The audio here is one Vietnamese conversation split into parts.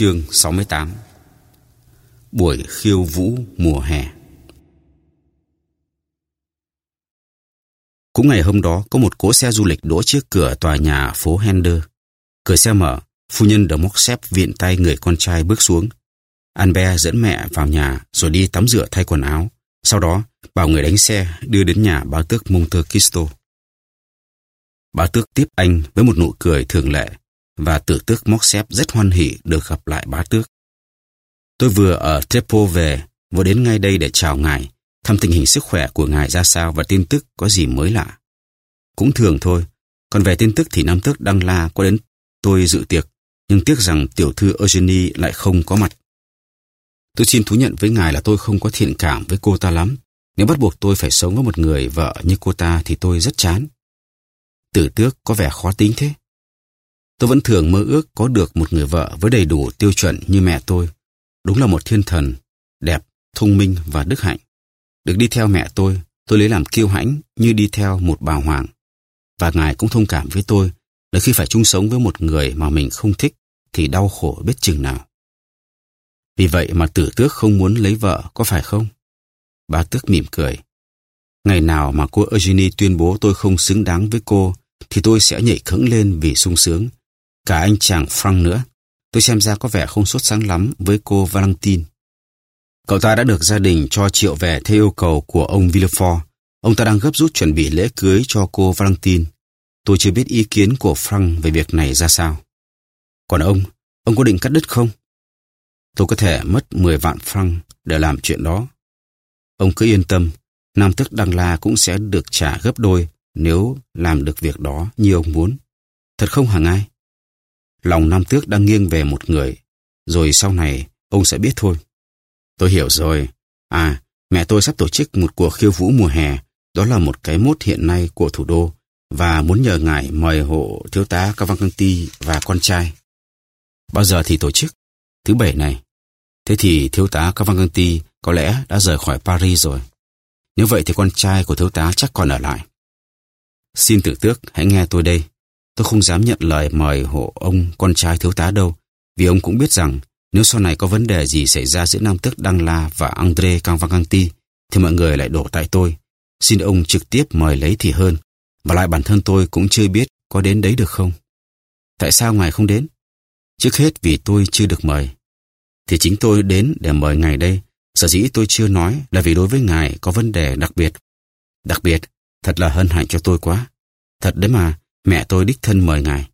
Chương 68 Buổi khiêu vũ mùa hè Cũng ngày hôm đó có một cỗ xe du lịch đỗ trước cửa tòa nhà phố Hender. Cửa xe mở, phu nhân đỡ móc xếp viện tay người con trai bước xuống. Albert dẫn mẹ vào nhà rồi đi tắm rửa thay quần áo. Sau đó, bảo người đánh xe đưa đến nhà bá tước Monte Cristo. Bá tước tiếp anh với một nụ cười thường lệ và tử tước Moxep rất hoan hỉ được gặp lại bá tước. Tôi vừa ở Trepo về, vừa đến ngay đây để chào ngài, thăm tình hình sức khỏe của ngài ra sao và tin tức có gì mới lạ. Cũng thường thôi, còn về tin tức thì Nam Tước Đăng La có đến tôi dự tiệc, nhưng tiếc rằng tiểu thư Eugenie lại không có mặt. Tôi xin thú nhận với ngài là tôi không có thiện cảm với cô ta lắm. Nếu bắt buộc tôi phải sống với một người vợ như cô ta thì tôi rất chán. Tử tước có vẻ khó tính thế. Tôi vẫn thường mơ ước có được một người vợ với đầy đủ tiêu chuẩn như mẹ tôi. Đúng là một thiên thần, đẹp, thông minh và đức hạnh. Được đi theo mẹ tôi, tôi lấy làm kiêu hãnh như đi theo một bà hoàng. Và ngài cũng thông cảm với tôi là khi phải chung sống với một người mà mình không thích thì đau khổ biết chừng nào. Vì vậy mà tử tước không muốn lấy vợ, có phải không? Bà tước mỉm cười. Ngày nào mà cô Eugenie tuyên bố tôi không xứng đáng với cô, thì tôi sẽ nhảy khẫng lên vì sung sướng. Cả anh chàng Frank nữa. Tôi xem ra có vẻ không sốt sáng lắm với cô Valentine. Cậu ta đã được gia đình cho triệu về theo yêu cầu của ông Villefort. Ông ta đang gấp rút chuẩn bị lễ cưới cho cô Valentine. Tôi chưa biết ý kiến của Frank về việc này ra sao. Còn ông, ông có định cắt đứt không? Tôi có thể mất 10 vạn franc để làm chuyện đó. Ông cứ yên tâm, Nam Tức Đăng La cũng sẽ được trả gấp đôi nếu làm được việc đó như ông muốn. Thật không hả ai? Lòng Nam Tước đang nghiêng về một người, rồi sau này ông sẽ biết thôi. Tôi hiểu rồi. À, mẹ tôi sắp tổ chức một cuộc khiêu vũ mùa hè. Đó là một cái mốt hiện nay của thủ đô và muốn nhờ ngài mời hộ thiếu tá Cavalcanti và con trai. Bao giờ thì tổ chức? Thứ bảy này. Thế thì thiếu tá Cavalcanti có lẽ đã rời khỏi Paris rồi. Nếu vậy thì con trai của thiếu tá chắc còn ở lại. Xin tử tước, hãy nghe tôi đây. Tôi không dám nhận lời mời hộ ông con trai thiếu tá đâu, vì ông cũng biết rằng nếu sau này có vấn đề gì xảy ra giữa Nam Tước Đăng La và Andre Canvacanti, thì mọi người lại đổ tại tôi. Xin ông trực tiếp mời lấy thì hơn. Và lại bản thân tôi cũng chưa biết có đến đấy được không. Tại sao ngài không đến? Trước hết vì tôi chưa được mời. Thì chính tôi đến để mời ngài đây. Sở dĩ tôi chưa nói là vì đối với ngài có vấn đề đặc biệt. Đặc biệt, thật là hân hạnh cho tôi quá. Thật đấy mà, mẹ tôi đích thân mời ngài.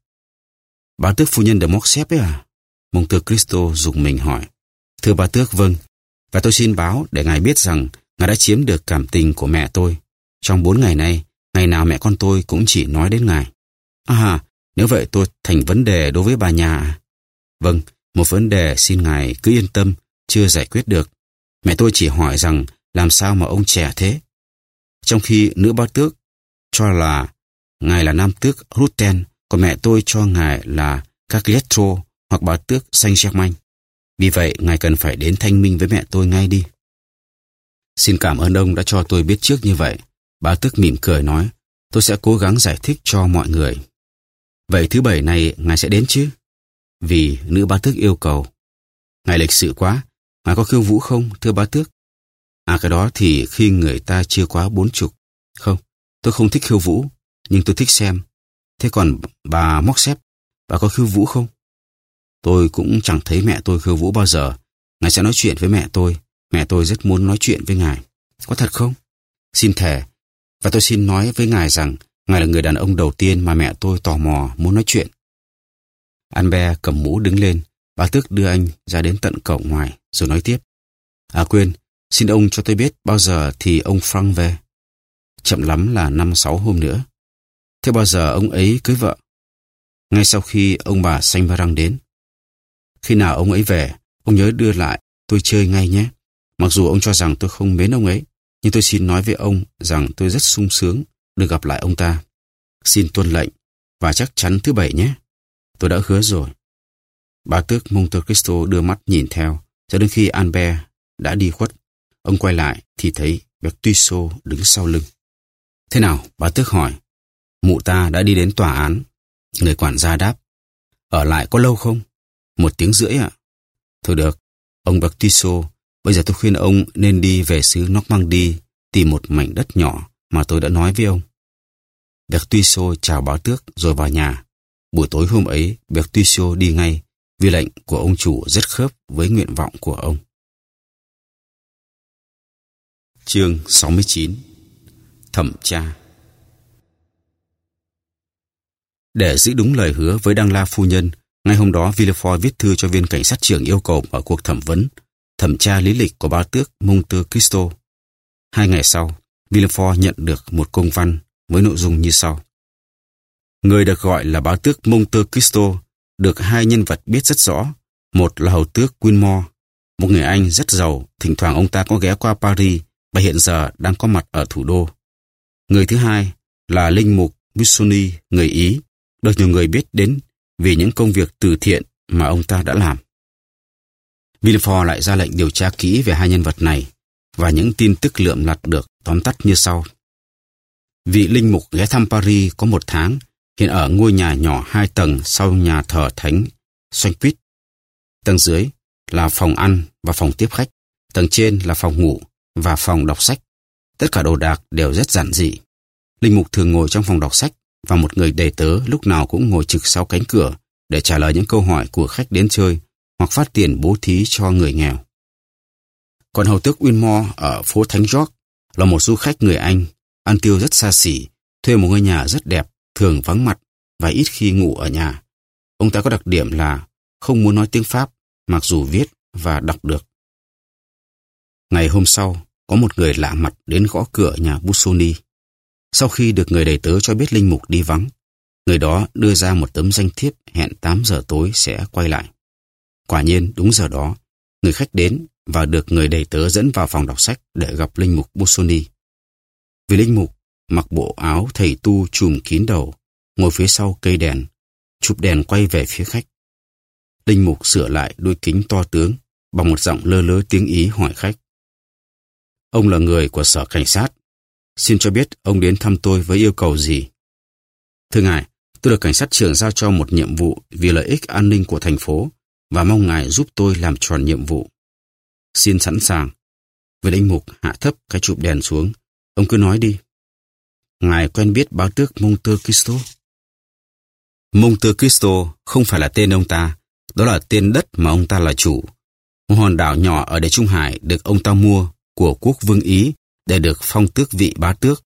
Bà tước phu nhân de Moxep ấy à? Mông tước Cristo dùng mình hỏi. Thưa bà tước vâng, và tôi xin báo để ngài biết rằng ngài đã chiếm được cảm tình của mẹ tôi. Trong bốn ngày nay, ngày nào mẹ con tôi cũng chỉ nói đến ngài. À, nếu vậy tôi thành vấn đề đối với bà nhà à? Vâng, một vấn đề xin ngài cứ yên tâm, chưa giải quyết được. Mẹ tôi chỉ hỏi rằng làm sao mà ông trẻ thế? Trong khi nữ bá tước cho là ngài là nam tước Rutten, còn mẹ tôi cho ngài là Cagliostro hoặc bà tước Saint-Germain. Vì vậy, ngài cần phải đến thanh minh với mẹ tôi ngay đi. Xin cảm ơn ông đã cho tôi biết trước như vậy. Bà tước mỉm cười nói, tôi sẽ cố gắng giải thích cho mọi người. Vậy thứ bảy này ngài sẽ đến chứ? Vì nữ bá tước yêu cầu. Ngài lịch sự quá, ngài có khiêu vũ không, thưa bá tước? À cái đó thì khi người ta chưa quá bốn chục. Không, tôi không thích khiêu vũ, nhưng tôi thích xem. Thế còn bà móc xếp, bà có khiêu vũ không? Tôi cũng chẳng thấy mẹ tôi khiêu vũ bao giờ. Ngài sẽ nói chuyện với mẹ tôi. Mẹ tôi rất muốn nói chuyện với ngài. Có thật không? Xin thề. Và tôi xin nói với ngài rằng ngài là người đàn ông đầu tiên mà mẹ tôi tò mò muốn nói chuyện. Albert cầm mũ đứng lên. Bà Tước đưa anh ra đến tận cổng ngoài rồi nói tiếp. À quên, xin ông cho tôi biết bao giờ thì ông Frank về. Chậm lắm là năm sáu hôm nữa. Thế bao giờ ông ấy cưới vợ? Ngay sau khi ông bà Saint Varang đến. Khi nào ông ấy về, ông nhớ đưa lại, tôi chơi ngay nhé. Mặc dù ông cho rằng tôi không mến ông ấy, nhưng tôi xin nói với ông rằng tôi rất sung sướng được gặp lại ông ta. Xin tuân lệnh, và chắc chắn thứ bảy nhé. Tôi đã hứa rồi. Bà tước Monte Cristo đưa mắt nhìn theo, cho đến khi Albert đã đi khuất. Ông quay lại thì thấy Bertuso đứng sau lưng. Thế nào? Bà tước hỏi. Mụ ta đã đi đến tòa án. Người quản gia đáp. Ở lại có lâu không? Một tiếng rưỡi ạ. Thôi được, ông Baptiso, bây giờ tôi khuyên ông nên đi về xứ Normandy tìm một mảnh đất nhỏ mà tôi đã nói với ông. Bertuiso chào báo tước rồi vào nhà. Buổi tối hôm ấy, Bertuiso đi ngay vì lệnh của ông chủ rất khớp với nguyện vọng của ông. Chương 69 Thẩm tra Để giữ đúng lời hứa với Đăng La Phu Nhân, ngay hôm đó Villefort viết thư cho viên cảnh sát trưởng yêu cầu mở cuộc thẩm vấn, thẩm tra lý lịch của bá tước Monte Cristo. Hai ngày sau, Villefort nhận được một công văn với nội dung như sau. Người được gọi là bá tước Monte Cristo được hai nhân vật biết rất rõ. Một là hầu tước Quinmore, một người Anh rất giàu, thỉnh thoảng ông ta có ghé qua Paris và hiện giờ đang có mặt ở thủ đô. Người thứ hai là linh mục Busoni, người Ý, được nhiều người biết đến vì những công việc từ thiện mà ông ta đã làm. Villefort lại ra lệnh điều tra kỹ về hai nhân vật này và những tin tức lượm lặt được tóm tắt như sau. Vị linh mục ghé thăm Paris có một tháng, hiện ở ngôi nhà nhỏ hai tầng sau nhà thờ thánh Saint Tầng dưới là phòng ăn và phòng tiếp khách, tầng trên là phòng ngủ và phòng đọc sách. Tất cả đồ đạc đều rất giản dị. Linh mục thường ngồi trong phòng đọc sách và một người đầy tớ lúc nào cũng ngồi trực sau cánh cửa để trả lời những câu hỏi của khách đến chơi hoặc phát tiền bố thí cho người nghèo. Còn hầu tước Winmore ở phố Thánh George là một du khách người Anh, ăn tiêu rất xa xỉ, thuê một ngôi nhà rất đẹp, thường vắng mặt và ít khi ngủ ở nhà. Ông ta có đặc điểm là không muốn nói tiếng Pháp, mặc dù viết và đọc được. Ngày hôm sau, có một người lạ mặt đến gõ cửa nhà Busoni. Sau khi được người đầy tớ cho biết linh mục đi vắng, người đó đưa ra một tấm danh thiếp hẹn 8 giờ tối sẽ quay lại. Quả nhiên đúng giờ đó, người khách đến và được người đầy tớ dẫn vào phòng đọc sách để gặp linh mục Busoni. Vì linh mục mặc bộ áo thầy tu trùm kín đầu, ngồi phía sau cây đèn, chụp đèn quay về phía khách. Linh mục sửa lại đôi kính to tướng bằng một giọng lơ lớ tiếng Ý hỏi khách. Ông là người của sở cảnh sát. Xin cho biết ông đến thăm tôi với yêu cầu gì? Thưa ngài, tôi được cảnh sát trưởng giao cho một nhiệm vụ vì lợi ích an ninh của thành phố và mong ngài giúp tôi làm tròn nhiệm vụ. Xin sẵn sàng. Về linh mục hạ thấp cái chụp đèn xuống. Ông cứ nói đi. Ngài quen biết báo tước Monte Cristo. Monte Cristo không phải là tên ông ta, đó là tên đất mà ông ta là chủ. Một hòn đảo nhỏ ở đế Trung Hải được ông ta mua của quốc vương Ý để được phong tước vị bá tước.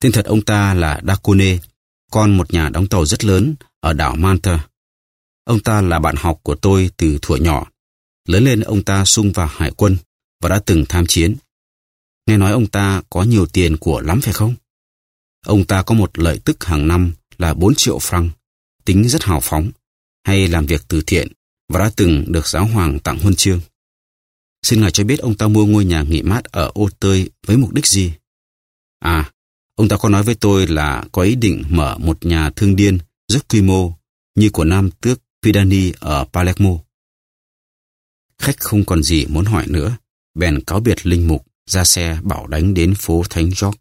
Tên thật ông ta là Dacone, con một nhà đóng tàu rất lớn ở đảo Manta. Ông ta là bạn học của tôi từ thuở nhỏ. Lớn lên ông ta sung vào hải quân và đã từng tham chiến. Nghe nói ông ta có nhiều tiền của lắm phải không? Ông ta có một lợi tức hàng năm là 4 triệu franc, tính rất hào phóng, hay làm việc từ thiện và đã từng được giáo hoàng tặng huân chương. Xin ngài cho biết ông ta mua ngôi nhà nghỉ mát ở ô tơi với mục đích gì? À, ông ta có nói với tôi là có ý định mở một nhà thương điên rất quy mô như của nam tước Pidani ở Palermo. Khách không còn gì muốn hỏi nữa, bèn cáo biệt linh mục, ra xe bảo đánh đến phố Thánh George.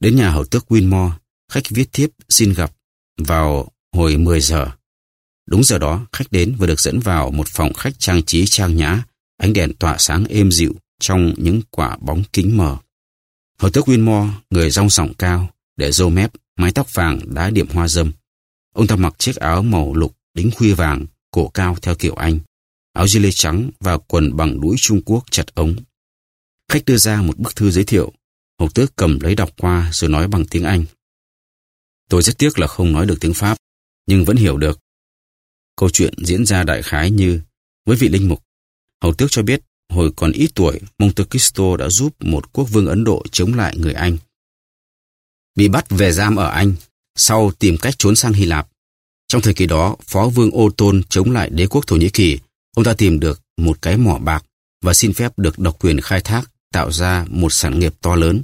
Đến nhà hậu tước Winmore, khách viết thiếp xin gặp vào hồi 10 giờ. Đúng giờ đó, khách đến và được dẫn vào một phòng khách trang trí trang nhã, ánh đèn tỏa sáng êm dịu trong những quả bóng kính mờ. Hậu tước Winmore, người rong sòng cao, để râu mép, mái tóc vàng đá điểm hoa dâm. Ông ta mặc chiếc áo màu lục đính khuya vàng, cổ cao theo kiểu Anh, áo lê trắng và quần bằng đuôi Trung Quốc chặt ống. Khách đưa ra một bức thư giới thiệu. Hầu tước cầm lấy đọc qua rồi nói bằng tiếng Anh. Tôi rất tiếc là không nói được tiếng Pháp, nhưng vẫn hiểu được. Câu chuyện diễn ra đại khái như với vị linh mục. Hầu tước cho biết hồi còn ít tuổi, Monte Cristo đã giúp một quốc vương Ấn Độ chống lại người Anh. Bị bắt về giam ở Anh, sau tìm cách trốn sang Hy Lạp. Trong thời kỳ đó, Phó Vương Ô Tôn chống lại đế quốc Thổ Nhĩ Kỳ, ông ta tìm được một cái mỏ bạc và xin phép được độc quyền khai thác tạo ra một sản nghiệp to lớn.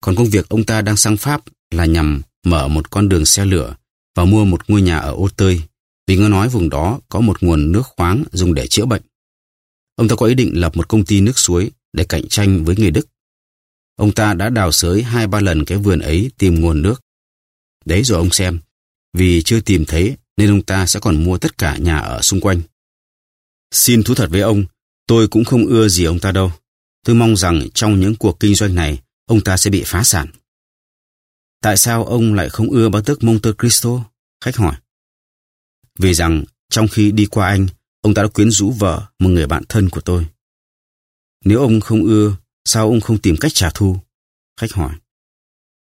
Còn công việc ông ta đang sang Pháp là nhằm mở một con đường xe lửa và mua một ngôi nhà ở Ô Tơi vì nghe nói vùng đó có một nguồn nước khoáng dùng để chữa bệnh. Ông ta có ý định lập một công ty nước suối để cạnh tranh với người Đức. Ông ta đã đào sới hai ba lần cái vườn ấy tìm nguồn nước. Đấy rồi ông xem, vì chưa tìm thấy nên ông ta sẽ còn mua tất cả nhà ở xung quanh. Xin thú thật với ông, tôi cũng không ưa gì ông ta đâu. Tôi mong rằng trong những cuộc kinh doanh này, ông ta sẽ bị phá sản. Tại sao ông lại không ưa bá tước Monte Cristo? Khách hỏi. Vì rằng trong khi đi qua anh, ông ta đã quyến rũ vợ một người bạn thân của tôi. Nếu ông không ưa, sao ông không tìm cách trả thù? Khách hỏi.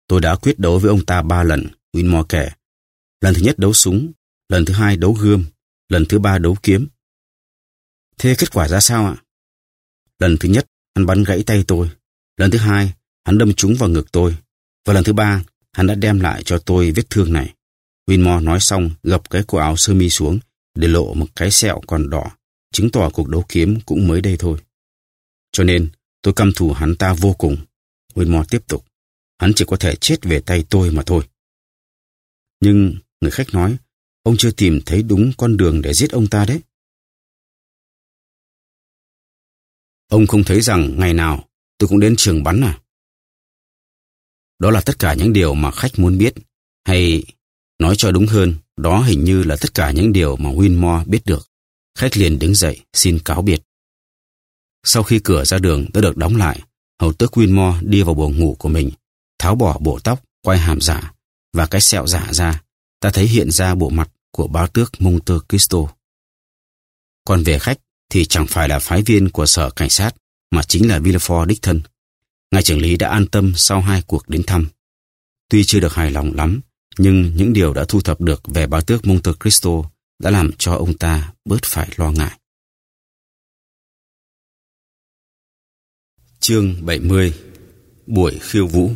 Tôi đã quyết đấu với ông ta ba lần, Winmore kể. Lần thứ nhất đấu súng, lần thứ hai đấu gươm, lần thứ ba đấu kiếm. Thế kết quả ra sao ạ? Lần thứ nhất, hắn bắn gãy tay tôi. Lần thứ hai, hắn đâm trúng vào ngực tôi. Và lần thứ ba, hắn đã đem lại cho tôi vết thương này. Winmore nói xong gập cái cổ áo sơ mi xuống để lộ một cái sẹo còn đỏ, chứng tỏ cuộc đấu kiếm cũng mới đây thôi. Cho nên, tôi căm thù hắn ta vô cùng. Winmore tiếp tục. Hắn chỉ có thể chết về tay tôi mà thôi. Nhưng, người khách nói, ông chưa tìm thấy đúng con đường để giết ông ta đấy. Ông không thấy rằng ngày nào tôi cũng đến trường bắn à? Đó là tất cả những điều mà khách muốn biết, hay nói cho đúng hơn, đó hình như là tất cả những điều mà Winmore biết được. Khách liền đứng dậy, xin cáo biệt. Sau khi cửa ra đường đã được đóng lại, hầu tước Winmore đi vào buồng ngủ của mình, tháo bỏ bộ tóc, quay hàm giả và cái sẹo giả ra, ta thấy hiện ra bộ mặt của báo tước Monte Cristo. Còn về khách thì chẳng phải là phái viên của sở cảnh sát, mà chính là Villefort đích thân. Ngài trưởng lý đã an tâm sau hai cuộc đến thăm. Tuy chưa được hài lòng lắm, nhưng những điều đã thu thập được về báo tước Monte Cristo đã làm cho ông ta bớt phải lo ngại. Chương 70 Buổi khiêu vũ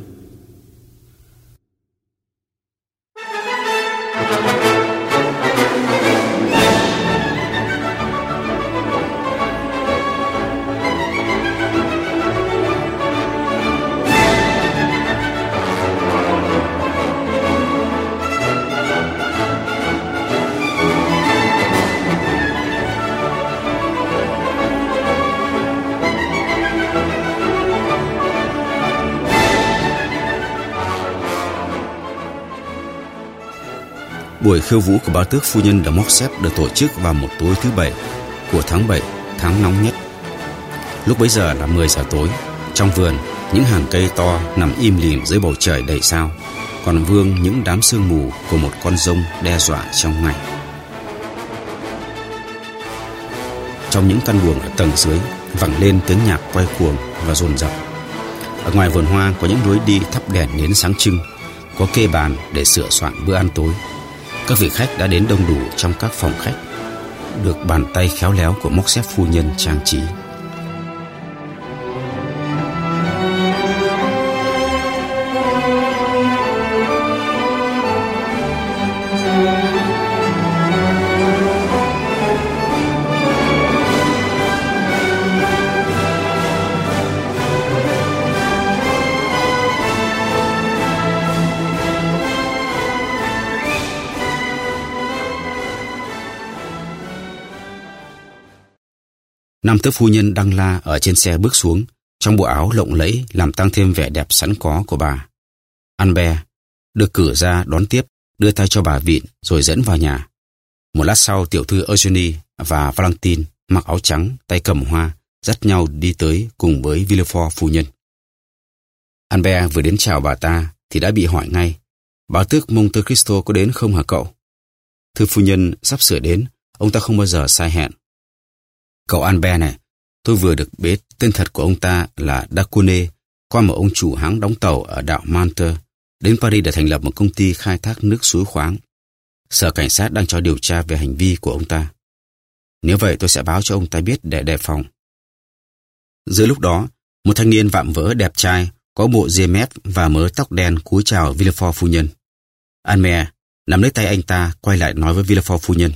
Buổi khiêu vũ của bá tước phu nhân đã móc xếp được tổ chức vào một tối thứ bảy của tháng 7, tháng nóng nhất. Lúc bấy giờ là 10 giờ tối, trong vườn, những hàng cây to nằm im lìm dưới bầu trời đầy sao, còn vương những đám sương mù của một con rông đe dọa trong ngày. Trong những căn buồng ở tầng dưới, vẳng lên tiếng nhạc quay cuồng và rồn rập. Ở ngoài vườn hoa có những lối đi thắp đèn nến sáng trưng, có kê bàn để sửa soạn bữa ăn tối các vị khách đã đến đông đủ trong các phòng khách, được bàn tay khéo léo của móc xếp phu nhân trang trí. Nam tước phu nhân đăng la ở trên xe bước xuống, trong bộ áo lộng lẫy làm tăng thêm vẻ đẹp sẵn có của bà. Anbe được cử ra đón tiếp, đưa tay cho bà vịn rồi dẫn vào nhà. Một lát sau tiểu thư Eugenie và Valentine mặc áo trắng, tay cầm hoa, dắt nhau đi tới cùng với Villefort phu nhân. Anbe vừa đến chào bà ta thì đã bị hỏi ngay. Bà tước Monte Cristo có đến không hả cậu? Thưa phu nhân sắp sửa đến, ông ta không bao giờ sai hẹn. Cậu Albert này, tôi vừa được biết tên thật của ông ta là Dacune, qua một ông chủ hãng đóng tàu ở đảo Mante, đến Paris để thành lập một công ty khai thác nước suối khoáng. Sở cảnh sát đang cho điều tra về hành vi của ông ta. Nếu vậy tôi sẽ báo cho ông ta biết để đề phòng. Giữa lúc đó, một thanh niên vạm vỡ đẹp trai, có bộ ria mép và mớ tóc đen cúi chào Villefort phu nhân. Anmer nắm lấy tay anh ta quay lại nói với Villefort phu nhân.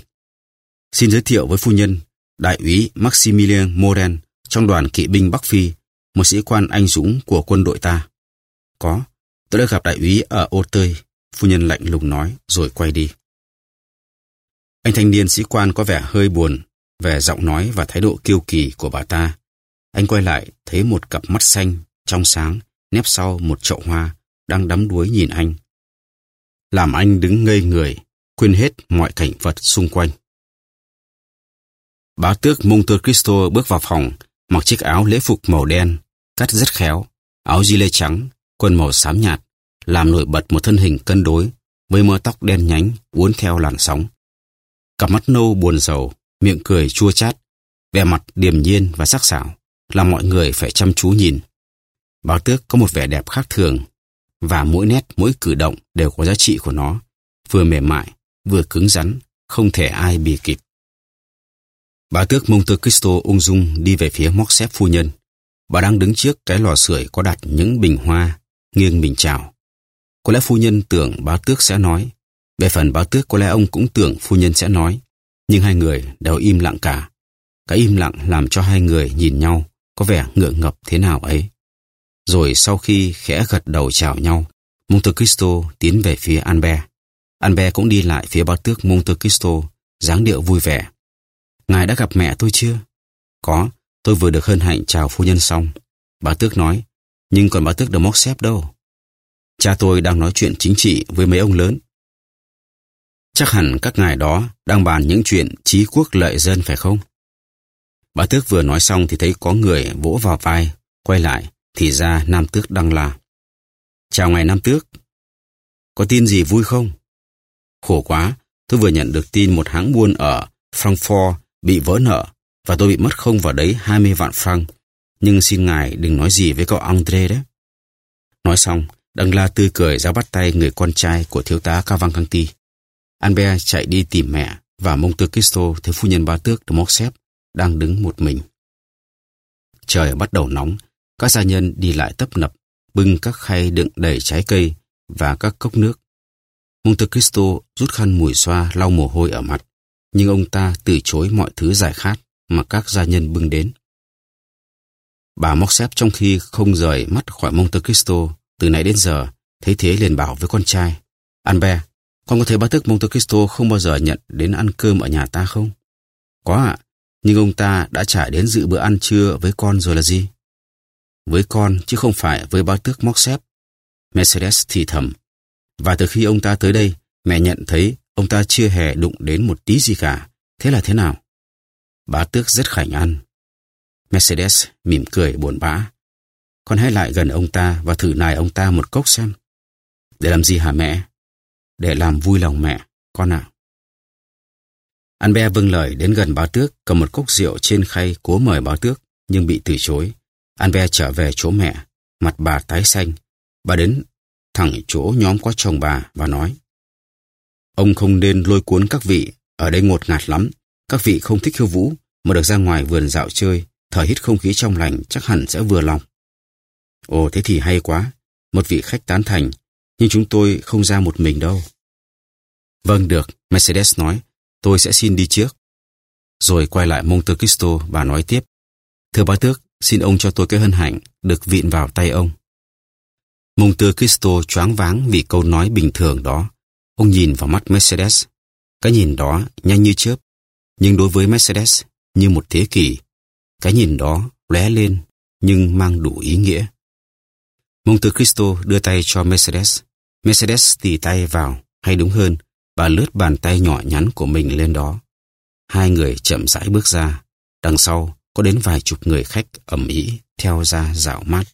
Xin giới thiệu với phu nhân Đại úy Maximilien Moren trong đoàn kỵ binh Bắc Phi, một sĩ quan anh dũng của quân đội ta. Có, tôi đã gặp đại úy ở ô tơi, phu nhân lạnh lùng nói rồi quay đi. Anh thanh niên sĩ quan có vẻ hơi buồn về giọng nói và thái độ kiêu kỳ của bà ta. Anh quay lại thấy một cặp mắt xanh, trong sáng, nép sau một chậu hoa, đang đắm đuối nhìn anh. Làm anh đứng ngây người, quên hết mọi cảnh vật xung quanh. Bá tước Monte Cristo bước vào phòng, mặc chiếc áo lễ phục màu đen, cắt rất khéo, áo gi lê trắng, quần màu xám nhạt, làm nổi bật một thân hình cân đối, với mớ tóc đen nhánh uốn theo làn sóng. Cặp mắt nâu buồn rầu, miệng cười chua chát, vẻ mặt điềm nhiên và sắc sảo, làm mọi người phải chăm chú nhìn. Báo tước có một vẻ đẹp khác thường, và mỗi nét, mỗi cử động đều có giá trị của nó, vừa mềm mại, vừa cứng rắn, không thể ai bì kịp. Bà tước Monte Cristo ung dung đi về phía móc xếp phu nhân. Bà đang đứng trước cái lò sưởi có đặt những bình hoa, nghiêng mình chào. Có lẽ phu nhân tưởng bá tước sẽ nói. Về phần bá tước có lẽ ông cũng tưởng phu nhân sẽ nói. Nhưng hai người đều im lặng cả. Cái im lặng làm cho hai người nhìn nhau có vẻ ngượng ngập thế nào ấy. Rồi sau khi khẽ gật đầu chào nhau, Monte Cristo tiến về phía Albert. Albert cũng đi lại phía bá tước Monte Cristo, dáng điệu vui vẻ. Ngài đã gặp mẹ tôi chưa? Có, tôi vừa được hân hạnh chào phu nhân xong. Bà Tước nói, nhưng còn bà Tước được móc xếp đâu. Cha tôi đang nói chuyện chính trị với mấy ông lớn. Chắc hẳn các ngài đó đang bàn những chuyện trí quốc lợi dân phải không? Bà Tước vừa nói xong thì thấy có người vỗ vào vai, quay lại, thì ra Nam Tước đang là. Chào ngài Nam Tước. Có tin gì vui không? Khổ quá, tôi vừa nhận được tin một hãng buôn ở Frankfurt bị vỡ nợ và tôi bị mất không vào đấy 20 vạn franc. Nhưng xin ngài đừng nói gì với cậu Andre đấy. Nói xong, Đăng La tươi cười ra bắt tay người con trai của thiếu tá Cavalcanti. Albert chạy đi tìm mẹ và Monte Cristo thấy phu nhân ba tước de Morcerf đang đứng một mình. Trời bắt đầu nóng, các gia nhân đi lại tấp nập, bưng các khay đựng đầy trái cây và các cốc nước. Monte Cristo rút khăn mùi xoa lau mồ hôi ở mặt nhưng ông ta từ chối mọi thứ giải khát mà các gia nhân bưng đến. Bà móc xếp trong khi không rời mắt khỏi Monte Cristo từ nãy đến giờ, thấy thế liền bảo với con trai, Albert, con có thấy bá tước Monte Cristo không bao giờ nhận đến ăn cơm ở nhà ta không? Có ạ, nhưng ông ta đã trả đến dự bữa ăn trưa với con rồi là gì? Với con chứ không phải với bá tước móc xếp. Mercedes thì thầm. Và từ khi ông ta tới đây, mẹ nhận thấy Ông ta chưa hề đụng đến một tí gì cả. Thế là thế nào? Bá tước rất khảnh ăn. Mercedes mỉm cười buồn bã. Con hãy lại gần ông ta và thử nài ông ta một cốc xem. Để làm gì hả mẹ? Để làm vui lòng mẹ, con ạ. Anh Be vâng lời đến gần bá tước cầm một cốc rượu trên khay cố mời bá tước nhưng bị từ chối. Anh Be trở về chỗ mẹ, mặt bà tái xanh. Bà đến thẳng chỗ nhóm có chồng bà và nói Ông không nên lôi cuốn các vị, ở đây ngột ngạt lắm. Các vị không thích khiêu vũ, mà được ra ngoài vườn dạo chơi, thở hít không khí trong lành chắc hẳn sẽ vừa lòng. Ồ thế thì hay quá, một vị khách tán thành, nhưng chúng tôi không ra một mình đâu. Vâng được, Mercedes nói, tôi sẽ xin đi trước. Rồi quay lại Monte Cristo và nói tiếp. Thưa bá tước, xin ông cho tôi cái hân hạnh được vịn vào tay ông. Monte Cristo choáng váng vì câu nói bình thường đó. Ông nhìn vào mắt Mercedes. Cái nhìn đó nhanh như chớp, nhưng đối với Mercedes như một thế kỷ. Cái nhìn đó lóe lên nhưng mang đủ ý nghĩa. Monte Cristo đưa tay cho Mercedes. Mercedes tì tay vào, hay đúng hơn, bà lướt bàn tay nhỏ nhắn của mình lên đó. Hai người chậm rãi bước ra. Đằng sau có đến vài chục người khách ẩm ý theo ra dạo mát.